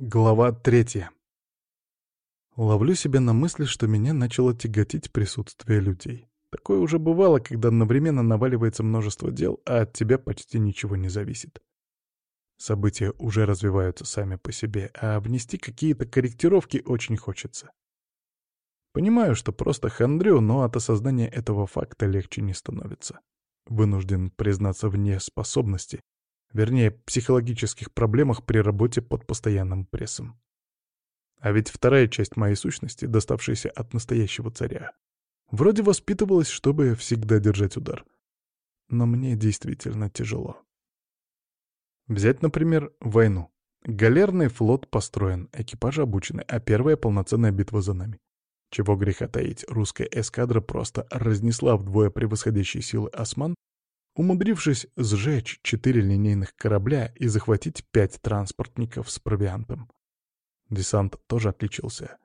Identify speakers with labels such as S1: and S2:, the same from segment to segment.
S1: Глава третья. Ловлю себя на мысли, что меня начало тяготить присутствие людей. Такое уже бывало, когда одновременно наваливается множество дел, а от тебя почти ничего не зависит. События уже развиваются сами по себе, а внести какие-то корректировки очень хочется. Понимаю, что просто хандрю, но от осознания этого факта легче не становится. Вынужден признаться в неспособности, Вернее, психологических проблемах при работе под постоянным прессом. А ведь вторая часть моей сущности, доставшаяся от настоящего царя, вроде воспитывалась, чтобы всегда держать удар. Но мне действительно тяжело. Взять, например, войну. Галерный флот построен, экипажи обучены, а первая полноценная битва за нами. Чего греха таить, русская эскадра просто разнесла вдвое превосходящие силы осман умудрившись сжечь четыре линейных корабля и захватить пять транспортников с провиантом. Десант тоже отличился,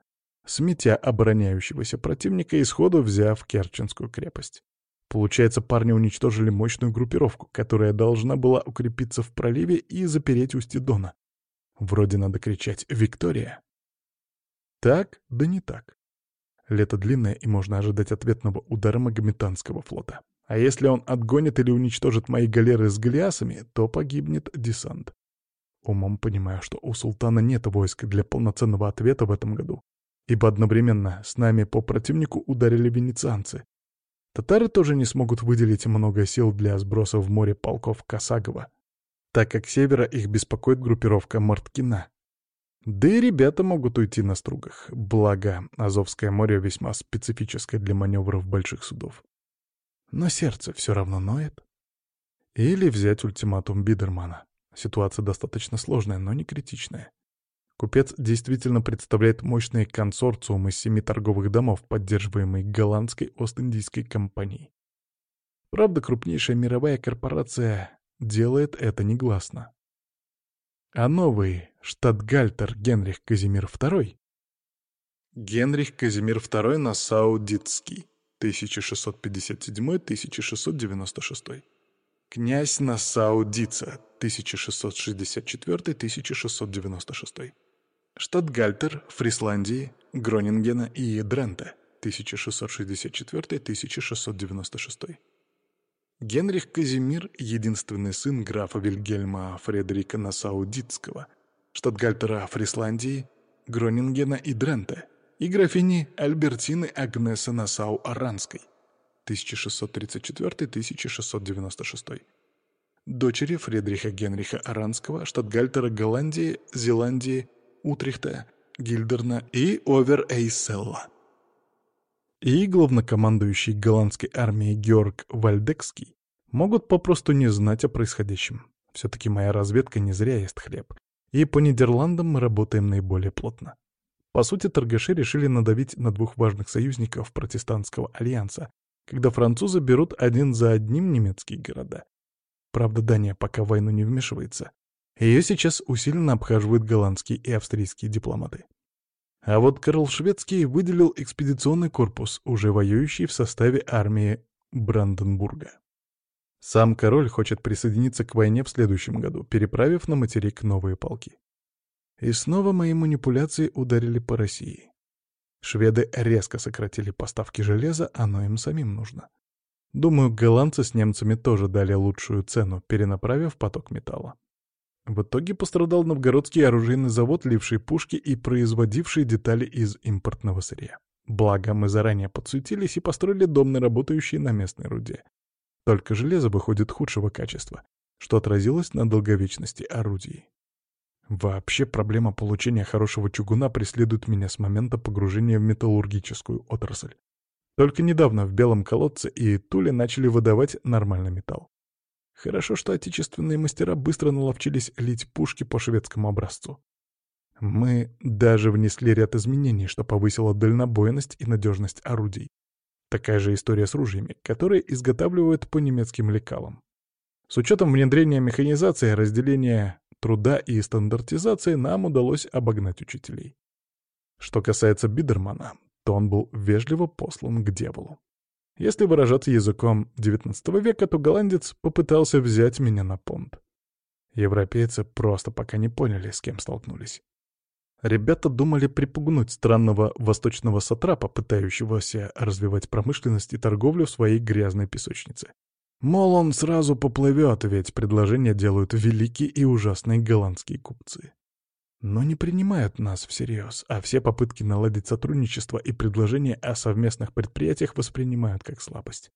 S1: сметя обороняющегося противника и сходу взяв Керченскую крепость. Получается, парни уничтожили мощную группировку, которая должна была укрепиться в проливе и запереть устье Дона. Вроде надо кричать «Виктория!». Так, да не так. Лето длинное, и можно ожидать ответного удара Магометанского флота. А если он отгонит или уничтожит мои галеры с галиасами, то погибнет десант. Умом понимаю, что у султана нет войск для полноценного ответа в этом году, ибо одновременно с нами по противнику ударили венецианцы. Татары тоже не смогут выделить много сил для сброса в море полков Касагова, так как севера их беспокоит группировка Марткина. Да и ребята могут уйти на стругах, благо Азовское море весьма специфическое для маневров больших судов но сердце все равно ноет. Или взять ультиматум Бидермана. Ситуация достаточно сложная, но не критичная. Купец действительно представляет мощный консорциум из семи торговых домов, поддерживаемый голландской Ост-Индийской компанией. Правда, крупнейшая мировая корпорация делает это негласно. А новый штатгальтер Генрих Казимир II Генрих Казимир II Нассау-Дитский 1657-1696. Князь Нассау-Дица, 1664-1696. Штатгальтер Фрисландии, Гронингена и Дрента, 1664-1696. Генрих Казимир — единственный сын графа Вильгельма Фредерика Нассау-Дитского, штатгальтера Фрисландии, Гронингена и Дрента, и графини Альбертины Агнесы Насау-Аранской 1634-1696, дочери Фредриха Генриха Аранского, штатгальтера Голландии, Зеландии, Утрихта, Гильдерна и Овер-Эйселла. И главнокомандующий голландской армией Георг Вальдекский могут попросту не знать о происходящем. Все-таки моя разведка не зря ест хлеб. И по Нидерландам мы работаем наиболее плотно. По сути, торгаши решили надавить на двух важных союзников протестантского альянса, когда французы берут один за одним немецкие города. Правда, Дания пока в войну не вмешивается. Ее сейчас усиленно обхаживают голландские и австрийские дипломаты. А вот Карл Шведский выделил экспедиционный корпус, уже воюющий в составе армии Бранденбурга. Сам король хочет присоединиться к войне в следующем году, переправив на материк новые полки. И снова мои манипуляции ударили по России. Шведы резко сократили поставки железа, оно им самим нужно. Думаю, голландцы с немцами тоже дали лучшую цену, перенаправив поток металла. В итоге пострадал новгородский оружейный завод, ливший пушки и производивший детали из импортного сырья. Благо, мы заранее подсуетились и построили дом, работающий на местной руде. Только железо выходит худшего качества, что отразилось на долговечности орудий. Вообще проблема получения хорошего чугуна преследует меня с момента погружения в металлургическую отрасль. Только недавно в белом колодце и Туле начали выдавать нормальный металл. Хорошо, что отечественные мастера быстро наловчились лить пушки по шведскому образцу. Мы даже внесли ряд изменений, что повысило дальнобойность и надежность орудий. Такая же история с ружьями, которые изготавливают по немецким лекалам. С учетом внедрения механизации, разделения труда и стандартизации нам удалось обогнать учителей. Что касается Бидермана, то он был вежливо послан к дьяволу. Если выражаться языком XIX века, то голландец попытался взять меня на понт. Европейцы просто пока не поняли, с кем столкнулись. Ребята думали припугнуть странного восточного сатрапа, пытающегося развивать промышленность и торговлю в своей грязной песочнице. Мол, он сразу поплывет, ведь предложения делают великие и ужасные голландские купцы. Но не принимают нас всерьез, а все попытки наладить сотрудничество и предложения о совместных предприятиях воспринимают как слабость.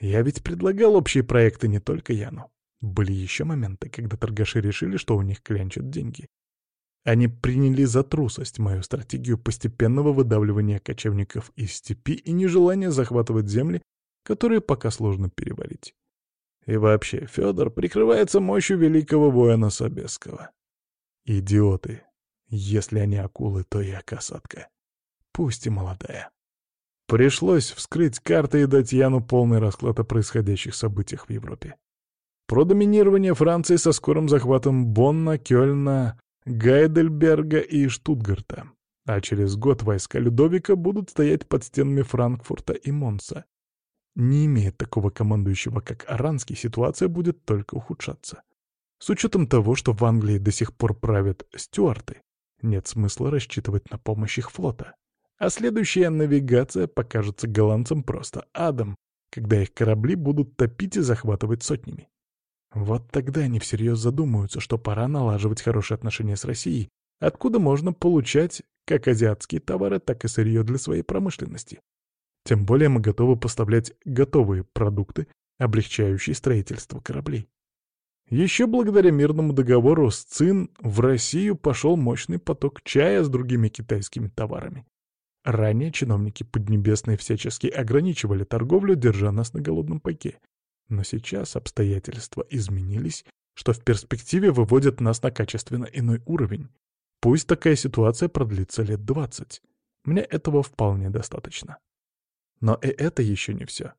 S1: Я ведь предлагал общие проекты не только Яну. Были еще моменты, когда торгаши решили, что у них клянчат деньги. Они приняли за трусость мою стратегию постепенного выдавливания кочевников из степи и нежелание захватывать земли, которые пока сложно переварить. И вообще, Федор прикрывается мощью великого воина Собесского. Идиоты. Если они акулы, то я касатка. Пусть и молодая. Пришлось вскрыть карты и дать Яну полный расклад о происходящих событиях в Европе. Про доминирование Франции со скорым захватом Бонна, Кёльна, Гайдельберга и Штутгарта. А через год войска Людовика будут стоять под стенами Франкфурта и Монса. Не имея такого командующего, как Аранский, ситуация будет только ухудшаться. С учетом того, что в Англии до сих пор правят стюарты, нет смысла рассчитывать на помощь их флота. А следующая навигация покажется голландцам просто адом, когда их корабли будут топить и захватывать сотнями. Вот тогда они всерьез задумаются, что пора налаживать хорошие отношения с Россией, откуда можно получать как азиатские товары, так и сырье для своей промышленности. Тем более мы готовы поставлять готовые продукты, облегчающие строительство кораблей. Еще благодаря мирному договору с ЦИН в Россию пошел мощный поток чая с другими китайскими товарами. Ранее чиновники Поднебесной всячески ограничивали торговлю, держа нас на голодном пайке. Но сейчас обстоятельства изменились, что в перспективе выводят нас на качественно иной уровень. Пусть такая ситуация продлится лет 20. Мне этого вполне достаточно. Но и это еще не все.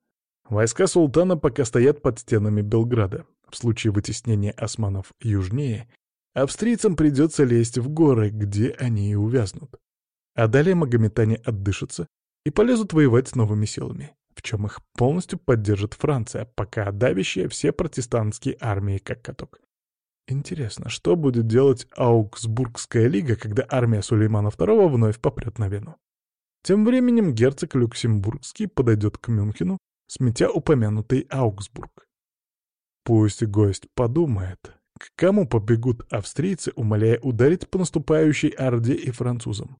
S1: Войска султана пока стоят под стенами Белграда. В случае вытеснения османов южнее, австрийцам придется лезть в горы, где они и увязнут. А далее магометане отдышатся и полезут воевать с новыми силами в чем их полностью поддержит Франция, пока давящая все протестантские армии как каток. Интересно, что будет делать Аугсбургская лига, когда армия Сулеймана II вновь попрет на Вену? Тем временем герцог Люксембургский подойдет к Мюнхену, сметя упомянутый Аугсбург. Пусть гость подумает, к кому побегут австрийцы, умоляя ударить по наступающей Орде и французам.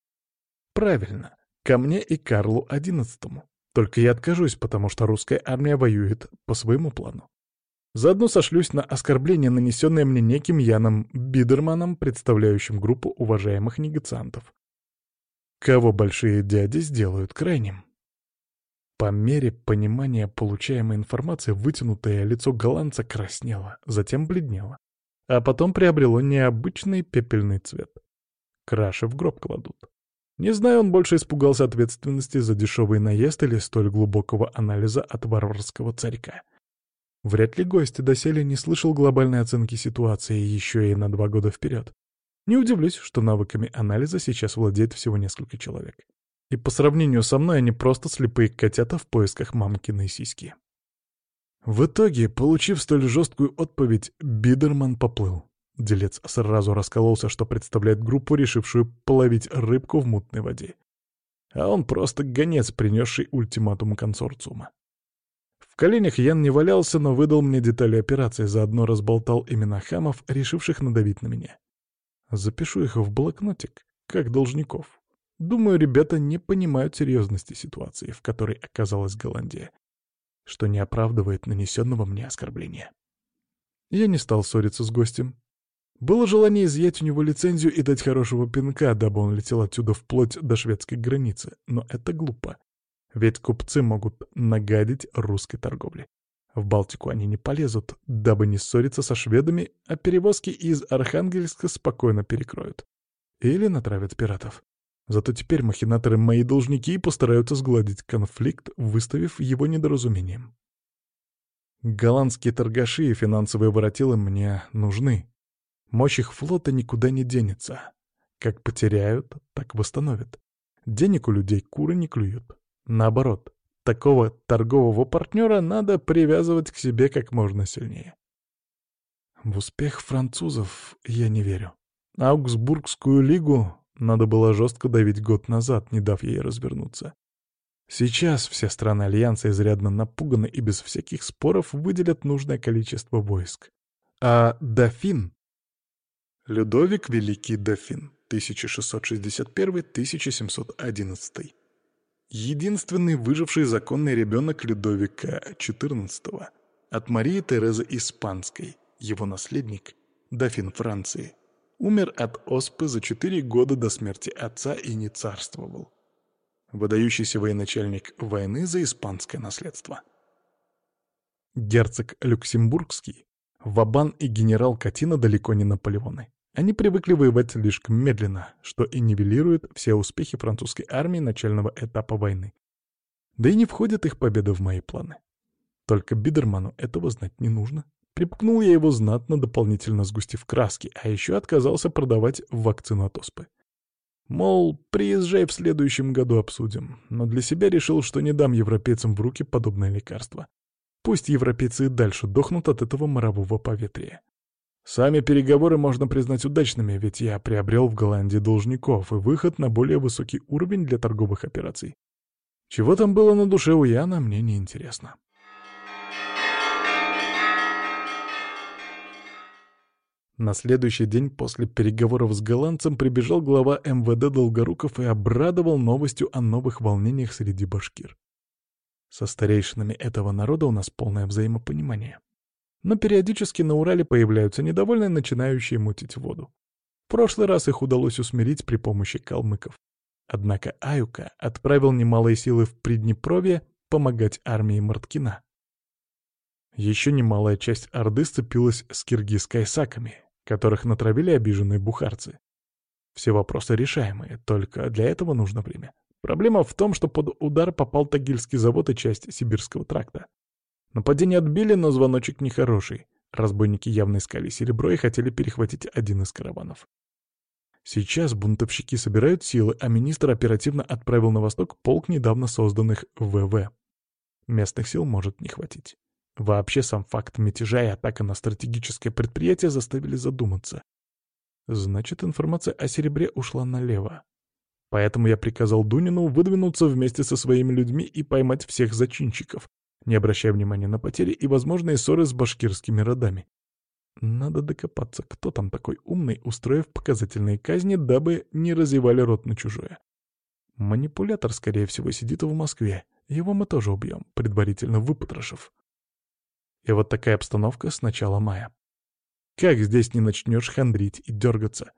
S1: Правильно, ко мне и Карлу XI. Только я откажусь, потому что русская армия воюет по своему плану. Заодно сошлюсь на оскорбление, нанесенное мне неким Яном Бидерманом, представляющим группу уважаемых негациантов. Кого большие дяди сделают крайним? По мере понимания получаемой информации вытянутое лицо голландца краснело, затем бледнело, а потом приобрело необычный пепельный цвет. Краши в гроб кладут. Не знаю, он больше испугался ответственности за дешевый наезд или столь глубокого анализа от варварского царька. Вряд ли гость доселе не слышал глобальной оценки ситуации еще и на два года вперед. Не удивлюсь, что навыками анализа сейчас владеет всего несколько человек. И по сравнению со мной они просто слепые котята в поисках мамкиной сиськи. В итоге, получив столь жесткую отповедь, Бидерман поплыл. Делец сразу раскололся, что представляет группу, решившую половить рыбку в мутной воде. А он просто гонец, принесший ультиматум консорциума. В коленях Ян не валялся, но выдал мне детали операции, заодно разболтал имена хамов, решивших надавить на меня. Запишу их в блокнотик, как должников. Думаю, ребята не понимают серьезности ситуации, в которой оказалась Голландия, что не оправдывает нанесенного мне оскорбления. Я не стал ссориться с гостем, было желание изъять у него лицензию и дать хорошего пинка, дабы он летел отсюда вплоть до шведской границы, но это глупо. Ведь купцы могут нагадить русской торговле. В Балтику они не полезут, дабы не ссориться со шведами, а перевозки из Архангельска спокойно перекроют. Или натравят пиратов. Зато теперь махинаторы мои должники и постараются сгладить конфликт, выставив его недоразумением. Голландские торгаши и финансовые воротилы мне нужны, Мощь их флота никуда не денется. Как потеряют, так восстановят. Денег у людей куры не клюют. Наоборот, такого торгового партнера надо привязывать к себе как можно сильнее. В успех французов я не верю. Аугсбургскую лигу Надо было жестко давить год назад, не дав ей развернуться. Сейчас все страны Альянса изрядно напуганы и без всяких споров выделят нужное количество войск. А дофин... Людовик Великий дофин, 1661-1711. Единственный выживший законный ребенок Людовика XIV от Марии Терезы Испанской, его наследник, дофин Франции, умер от оспы за четыре года до смерти отца и не царствовал выдающийся военачальник войны за испанское наследство. Герцог Люксембургский, Вабан и генерал Катина далеко не Наполеоны. Они привыкли воевать слишком медленно, что и нивелирует все успехи французской армии начального этапа войны. Да и не входит их победа в мои планы. Только Бидерману этого знать не нужно. Припкнул я его знатно, дополнительно сгустив краски, а еще отказался продавать вакцину от оспы. Мол, приезжай в следующем году обсудим, но для себя решил, что не дам европейцам в руки подобное лекарство. Пусть европейцы и дальше дохнут от этого морового поветрия. Сами переговоры можно признать удачными, ведь я приобрел в Голландии должников и выход на более высокий уровень для торговых операций. Чего там было на душе у Яна, мне не интересно. На следующий день после переговоров с голландцем прибежал глава МВД Долгоруков и обрадовал новостью о новых волнениях среди башкир. Со старейшинами этого народа у нас полное взаимопонимание. Но периодически на Урале появляются недовольные, начинающие мутить воду. В прошлый раз их удалось усмирить при помощи калмыков. Однако Аюка отправил немалые силы в Приднепровье помогать армии Марткина. Еще немалая часть Орды сцепилась с киргиз-кайсаками, которых натравили обиженные бухарцы. Все вопросы решаемые, только для этого нужно время. Проблема в том, что под удар попал Тагильский завод и часть Сибирского тракта. Нападение отбили, но звоночек нехороший. Разбойники явно искали серебро и хотели перехватить один из караванов. Сейчас бунтовщики собирают силы, а министр оперативно отправил на восток полк недавно созданных ВВ. Местных сил может не хватить. Вообще сам факт мятежа и атака на стратегическое предприятие заставили задуматься. Значит, информация о серебре ушла налево. Поэтому я приказал Дунину выдвинуться вместе со своими людьми и поймать всех зачинщиков, не обращая внимания на потери и возможные ссоры с башкирскими родами. Надо докопаться, кто там такой умный, устроив показательные казни, дабы не разевали рот на чужое. Манипулятор, скорее всего, сидит в Москве. Его мы тоже убьем, предварительно выпотрошив. И вот такая обстановка с начала мая. Как здесь не начнешь хандрить и дергаться?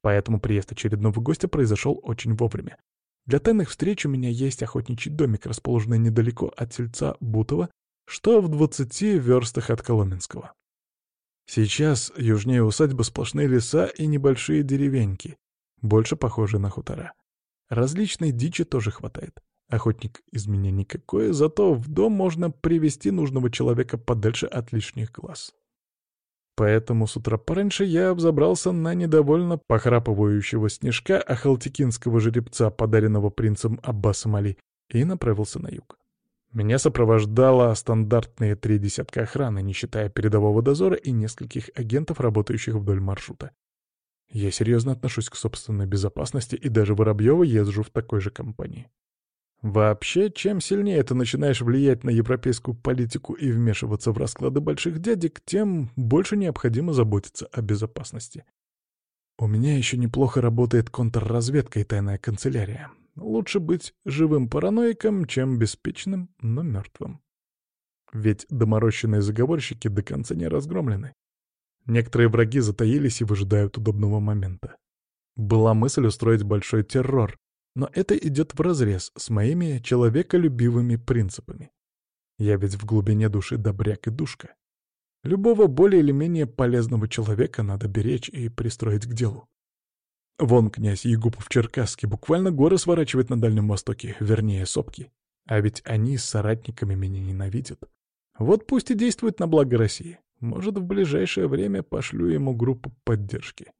S1: Поэтому приезд очередного гостя произошел очень вовремя. Для тайных встреч у меня есть охотничий домик, расположенный недалеко от сельца Бутова, что в 20 верстах от Коломенского. Сейчас южнее усадьбы сплошные леса и небольшие деревеньки, больше похожие на хутора. Различной дичи тоже хватает. Охотник из меня никакой, зато в дом можно привести нужного человека подальше от лишних глаз. Поэтому с утра пораньше я взобрался на недовольно похрапывающего снежка ахалтикинского жеребца, подаренного принцем Аббасом Али, и направился на юг. Меня сопровождало стандартные три десятка охраны, не считая передового дозора и нескольких агентов, работающих вдоль маршрута. Я серьезно отношусь к собственной безопасности и даже Воробьева езжу в такой же компании. Вообще, чем сильнее ты начинаешь влиять на европейскую политику и вмешиваться в расклады больших дядек, тем больше необходимо заботиться о безопасности. У меня еще неплохо работает контрразведка и тайная канцелярия. Лучше быть живым параноиком, чем беспечным, но мертвым. Ведь доморощенные заговорщики до конца не разгромлены. Некоторые враги затаились и выжидают удобного момента. Была мысль устроить большой террор, но это идет вразрез с моими человеколюбивыми принципами. Я ведь в глубине души добряк и душка. Любого более или менее полезного человека надо беречь и пристроить к делу. Вон князь Егупов-Черкасский буквально горы сворачивает на Дальнем Востоке, вернее, сопки. А ведь они с соратниками меня ненавидят. Вот пусть и действует на благо России. Может, в ближайшее время пошлю ему группу поддержки.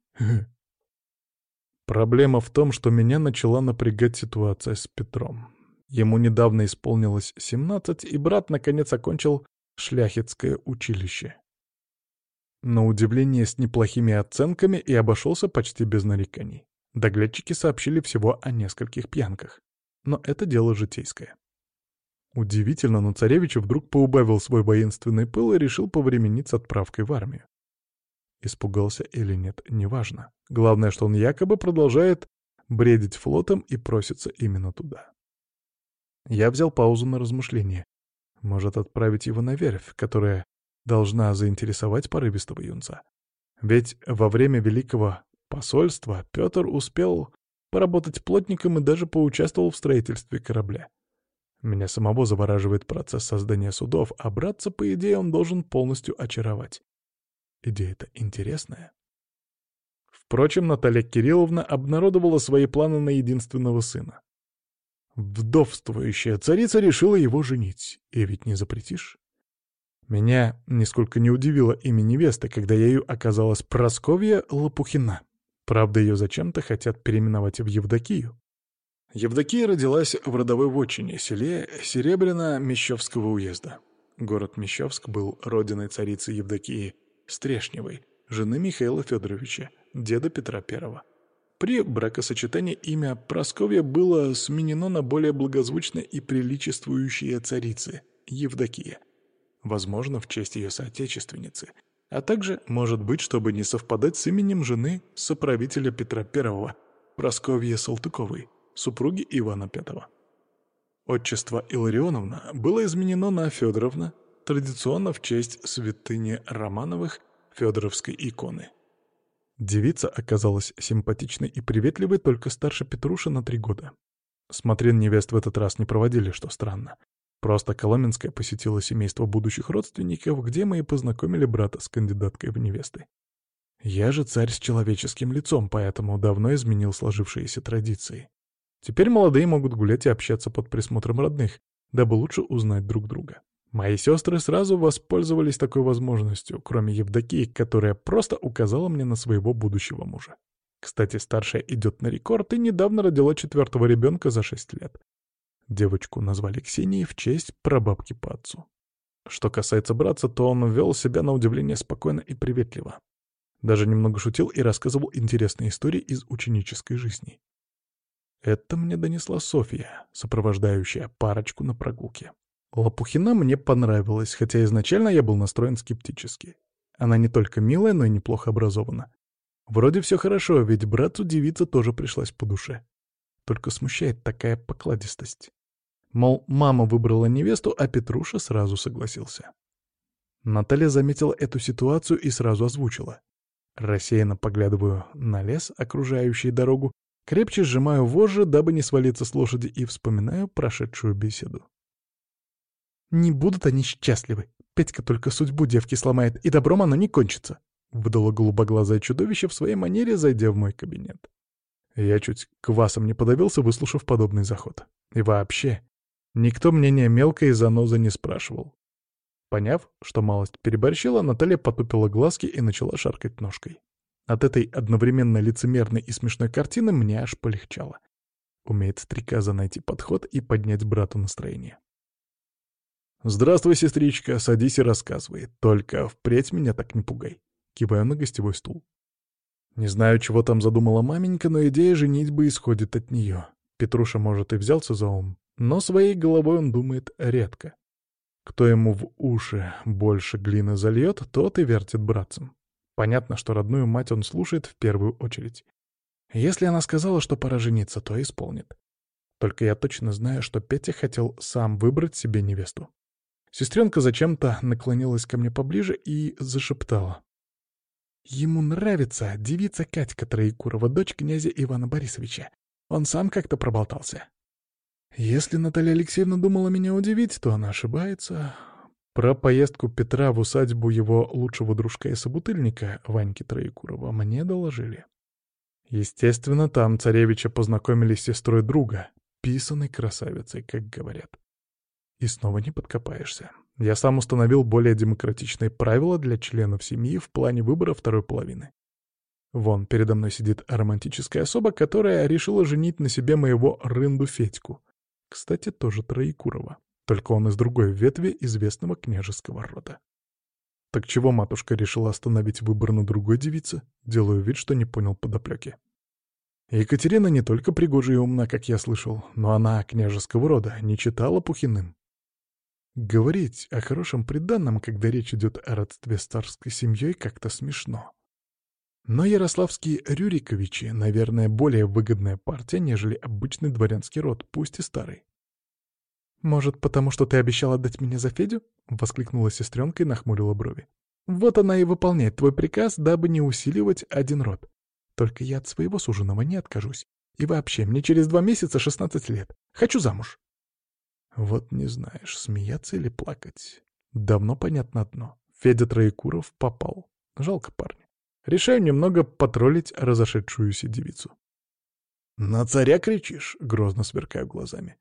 S1: Проблема в том, что меня начала напрягать ситуация с Петром. Ему недавно исполнилось 17, и брат наконец окончил шляхетское училище. На удивление с неплохими оценками и обошелся почти без нареканий. Доглядчики сообщили всего о нескольких пьянках. Но это дело житейское. Удивительно, но царевич вдруг поубавил свой воинственный пыл и решил повременить с отправкой в армию. Испугался или нет, неважно. Главное, что он якобы продолжает бредить флотом и просится именно туда. Я взял паузу на размышление. Может, отправить его на верфь, которая должна заинтересовать порывистого юнца. Ведь во время Великого посольства Петр успел поработать плотником и даже поучаствовал в строительстве корабля. Меня самого завораживает процесс создания судов, а братца, по идее, он должен полностью очаровать. Идея-то интересная. Впрочем, Наталья Кирилловна обнародовала свои планы на единственного сына. Вдовствующая царица решила его женить, и ведь не запретишь. Меня нисколько не удивило имя невесты, когда ею оказалась Просковья Лопухина. Правда, ее зачем-то хотят переименовать в Евдокию. Евдокия родилась в родовой вотчине, селе Серебряно-Мещовского уезда. Город Мещовск был родиной царицы Евдокии Стрешневой, жены Михаила Федоровича, деда Петра I. При бракосочетании имя Просковья было сменено на более благозвучное и приличествующее царицы — Евдокия. Возможно, в честь ее соотечественницы. А также, может быть, чтобы не совпадать с именем жены соправителя Петра I, Просковья Салтыковой, супруги Ивана V. Отчество Илларионовна было изменено на Федоровна, традиционно в честь святыни Романовых Федоровской иконы. Девица оказалась симпатичной и приветливой только старше Петруши на три года. Смотрин невест в этот раз не проводили, что странно. Просто Коломенская посетила семейство будущих родственников, где мы и познакомили брата с кандидаткой в невесты. Я же царь с человеческим лицом, поэтому давно изменил сложившиеся традиции. Теперь молодые могут гулять и общаться под присмотром родных, дабы лучше узнать друг друга. Мои сестры сразу воспользовались такой возможностью, кроме Евдокии, которая просто указала мне на своего будущего мужа. Кстати, старшая идет на рекорд и недавно родила четвертого ребенка за шесть лет. Девочку назвали Ксенией в честь прабабки по отцу. Что касается братца, то он вел себя на удивление спокойно и приветливо. Даже немного шутил и рассказывал интересные истории из ученической жизни. Это мне донесла Софья, сопровождающая парочку на прогулке. Лопухина мне понравилась, хотя изначально я был настроен скептически. Она не только милая, но и неплохо образована. Вроде все хорошо, ведь брату девица тоже пришлась по душе. Только смущает такая покладистость. Мол, мама выбрала невесту, а Петруша сразу согласился. Наталья заметила эту ситуацию и сразу озвучила. Рассеянно поглядываю на лес, окружающий дорогу, крепче сжимаю вожжи, дабы не свалиться с лошади, и вспоминаю прошедшую беседу. Не будут они счастливы. Петька только судьбу девки сломает, и добром оно не кончится. Выдало голубоглазое чудовище в своей манере, зайдя в мой кабинет. Я чуть квасом не подавился, выслушав подобный заход. И вообще, никто мнения мелкой занозы не спрашивал. Поняв, что малость переборщила, Наталья потупила глазки и начала шаркать ножкой. От этой одновременно лицемерной и смешной картины мне аж полегчало. Умеет стрекоза найти подход и поднять брату настроение. «Здравствуй, сестричка, садись и рассказывай. Только впредь меня так не пугай». Киваю на гостевой стул. Не знаю, чего там задумала маменька, но идея женитьбы исходит от нее. Петруша, может, и взялся за ум, но своей головой он думает редко. Кто ему в уши больше глины зальет, тот и вертит братцем. Понятно, что родную мать он слушает в первую очередь. Если она сказала, что пора жениться, то исполнит. Только я точно знаю, что Петя хотел сам выбрать себе невесту. Сестренка зачем-то наклонилась ко мне поближе и зашептала. «Ему нравится девица Катька Троекурова, дочь князя Ивана Борисовича. Он сам как-то проболтался. Если Наталья Алексеевна думала меня удивить, то она ошибается. Про поездку Петра в усадьбу его лучшего дружка и собутыльника, Ваньки Троекурова, мне доложили. Естественно, там царевича познакомились с сестрой друга, писаной красавицей, как говорят. И снова не подкопаешься. Я сам установил более демократичные правила для членов семьи в плане выбора второй половины. Вон, передо мной сидит романтическая особа, которая решила женить на себе моего рынду Федьку. Кстати, тоже Троекурова. Только он из другой ветви известного княжеского рода. Так чего матушка решила остановить выбор на другой девице? Делаю вид, что не понял подоплеки. Екатерина не только пригожа и умна, как я слышал, но она княжеского рода, не читала Пухиным. Говорить о хорошем приданном, когда речь идет о родстве с царской семьей, как-то смешно. Но ярославские Рюриковичи, наверное, более выгодная партия, нежели обычный дворянский род, пусть и старый. «Может, потому что ты обещал отдать меня за Федю?» — воскликнула сестренка и нахмурила брови. «Вот она и выполняет твой приказ, дабы не усиливать один род. Только я от своего суженого не откажусь. И вообще, мне через два месяца шестнадцать лет. Хочу замуж». Вот не знаешь, смеяться или плакать. Давно понятно одно. Федя Троекуров попал. Жалко парня. Решаю немного потроллить разошедшуюся девицу. «На царя кричишь?» — грозно сверкаю глазами.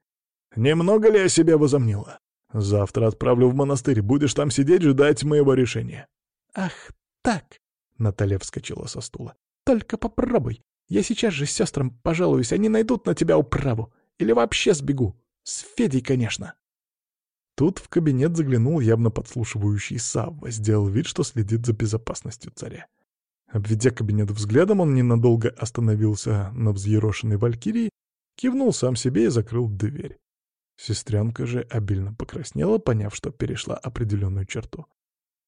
S1: «Немного ли я себя возомнила? Завтра отправлю в монастырь, будешь там сидеть, ждать моего решения».
S2: «Ах, так!» — Наталья вскочила со стула. «Только попробуй. Я сейчас же с сестрам пожалуюсь, они найдут на тебя управу. Или вообще сбегу. С Федей, конечно».
S1: Тут в кабинет заглянул явно подслушивающий Савва, сделал вид, что следит за безопасностью царя. Обведя кабинет взглядом, он ненадолго остановился на взъерошенной валькирии, кивнул сам себе и закрыл дверь. Сестренка же обильно покраснела, поняв, что перешла определенную черту.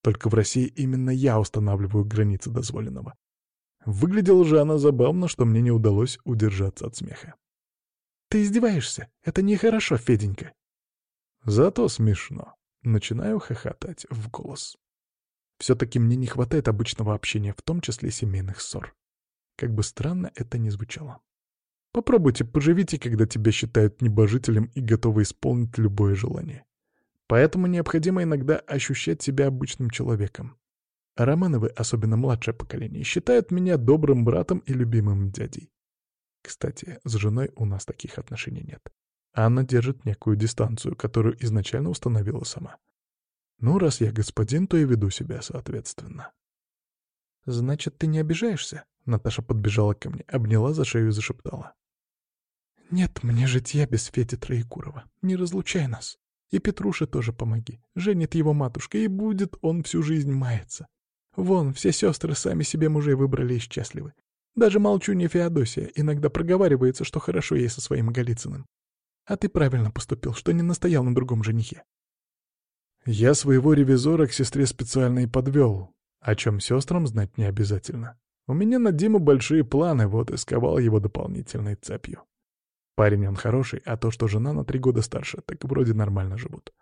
S1: Только в России именно я устанавливаю границы дозволенного. Выглядела же она забавно, что мне не удалось удержаться от смеха.
S2: «Ты издеваешься? Это нехорошо, Феденька!»
S1: Зато смешно. Начинаю хохотать в голос. Все-таки мне не хватает обычного общения, в том числе семейных ссор. Как бы странно это ни звучало. Попробуйте поживите, когда тебя считают небожителем и готовы исполнить любое желание. Поэтому необходимо иногда ощущать себя обычным человеком. Романовы, особенно младшее поколение, считают меня добрым братом и любимым дядей. Кстати, с женой у нас таких отношений нет. Анна держит некую дистанцию, которую изначально установила сама. Ну, раз я господин, то и веду себя соответственно.
S2: «Значит, ты не обижаешься?»
S1: Наташа подбежала ко мне, обняла за шею и зашептала.
S2: «Нет мне житья без Феди Троекурова. Не разлучай нас. И Петруше тоже помоги. Женит его матушка, и будет он всю жизнь маяться. Вон, все сестры сами себе мужей выбрали и счастливы. Даже молчунья Феодосия иногда проговаривается, что хорошо ей со своим Голицыным. А ты правильно поступил, что не настоял на другом женихе.
S1: Я своего ревизора к сестре специально и подвел, о чем сестрам знать не обязательно. У меня на Диму большие планы, вот и сковал его дополнительной цепью. Парень он хороший, а то, что жена на три года старше, так вроде нормально живут.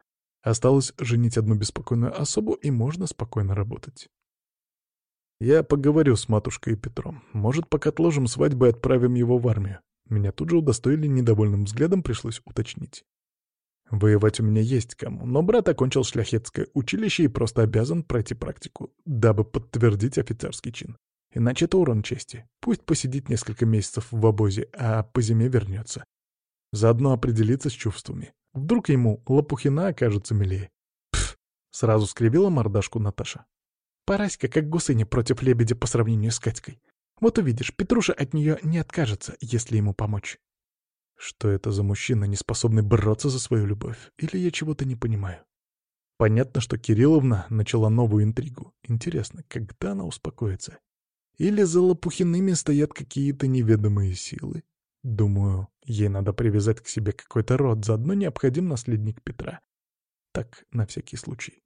S1: Осталось женить одну беспокойную особу, и можно спокойно работать. Я поговорю с матушкой и Петром. Может, пока отложим свадьбу и отправим его в армию. Меня тут же удостоили недовольным взглядом, пришлось уточнить. Воевать у меня есть кому, но брат окончил шляхетское училище и просто обязан пройти практику, дабы подтвердить офицерский чин. Иначе это урон чести. Пусть посидит несколько месяцев в обозе, а по зиме вернется. Заодно определиться с чувствами. Вдруг ему Лопухина окажется милее. Пф, сразу скривила мордашку Наташа.
S2: Параська как гусыня против лебедя по сравнению с Катькой. Вот увидишь, Петруша от нее не откажется, если ему помочь.
S1: Что это за мужчина, не способный бороться за свою любовь? Или я чего-то не понимаю? Понятно, что Кирилловна начала новую интригу. Интересно, когда она успокоится? Или за Лопухиными стоят какие-то неведомые силы? Думаю, ей надо привязать к себе какой-то род, заодно необходим наследник Петра. Так, на всякий случай.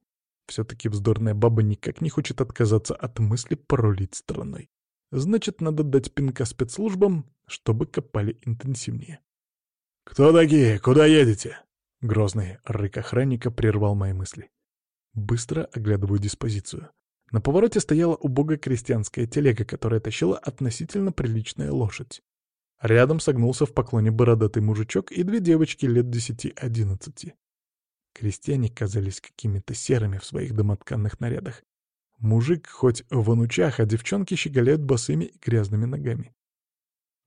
S1: Все-таки вздорная баба никак не хочет отказаться от мысли порулить страной. Значит, надо дать пинка спецслужбам, чтобы копали интенсивнее. «Кто такие? Куда едете?» Грозный рык охранника прервал мои мысли. Быстро оглядываю диспозицию. На повороте стояла убогая крестьянская телега, которая тащила относительно приличная лошадь. Рядом согнулся в поклоне бородатый мужичок и две девочки лет десяти-одиннадцати. Крестьяне казались какими-то серыми в своих домотканных нарядах. Мужик хоть в анучах, а девчонки щеголяют босыми и грязными ногами.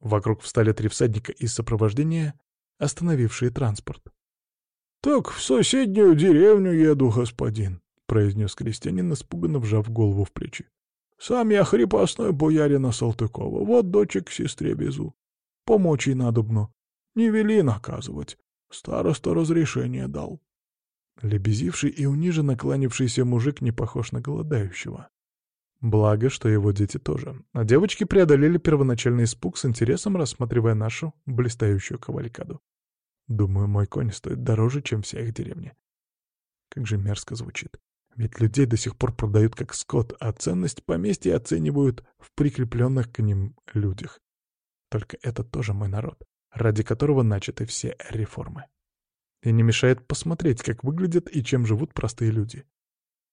S1: Вокруг встали три всадника из сопровождения, остановившие транспорт. «Так в соседнюю деревню еду, господин», — произнес крестьянин, испуганно вжав голову в плечи. «Сам я хрипостной боярина Салтыкова, вот дочек к сестре везу. Помочь ей надобно. Не вели наказывать. Староста разрешение дал». Лебезивший и униженно кланявшийся мужик не похож на голодающего. Благо, что его дети тоже. А девочки преодолели первоначальный испуг с интересом, рассматривая нашу блистающую кавалькаду. Думаю, мой конь стоит дороже, чем вся их деревня. Как же мерзко звучит. Ведь людей до сих пор продают как скот, а ценность поместья оценивают в прикрепленных к ним людях. Только это тоже мой народ, ради которого начаты все реформы. И не мешает посмотреть, как выглядят и чем живут простые люди.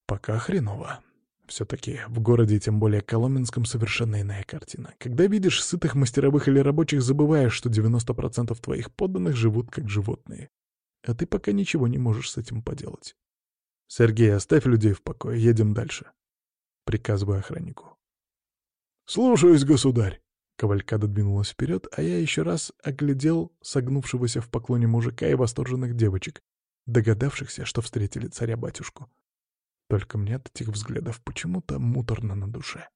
S1: Пока хреново. Все-таки в городе, тем более Коломенском, совершенно иная картина. Когда видишь сытых мастеровых или рабочих, забываешь, что 90% твоих подданных живут как животные. А ты пока ничего не можешь с этим поделать. «Сергей, оставь людей в покое, едем дальше», — приказываю охраннику.
S2: «Слушаюсь, государь!»
S1: Кавалькада двинулась вперед, а я еще раз оглядел согнувшегося в поклоне мужика и восторженных девочек, догадавшихся, что встретили царя-батюшку. Только мне от этих взглядов почему-то муторно на душе.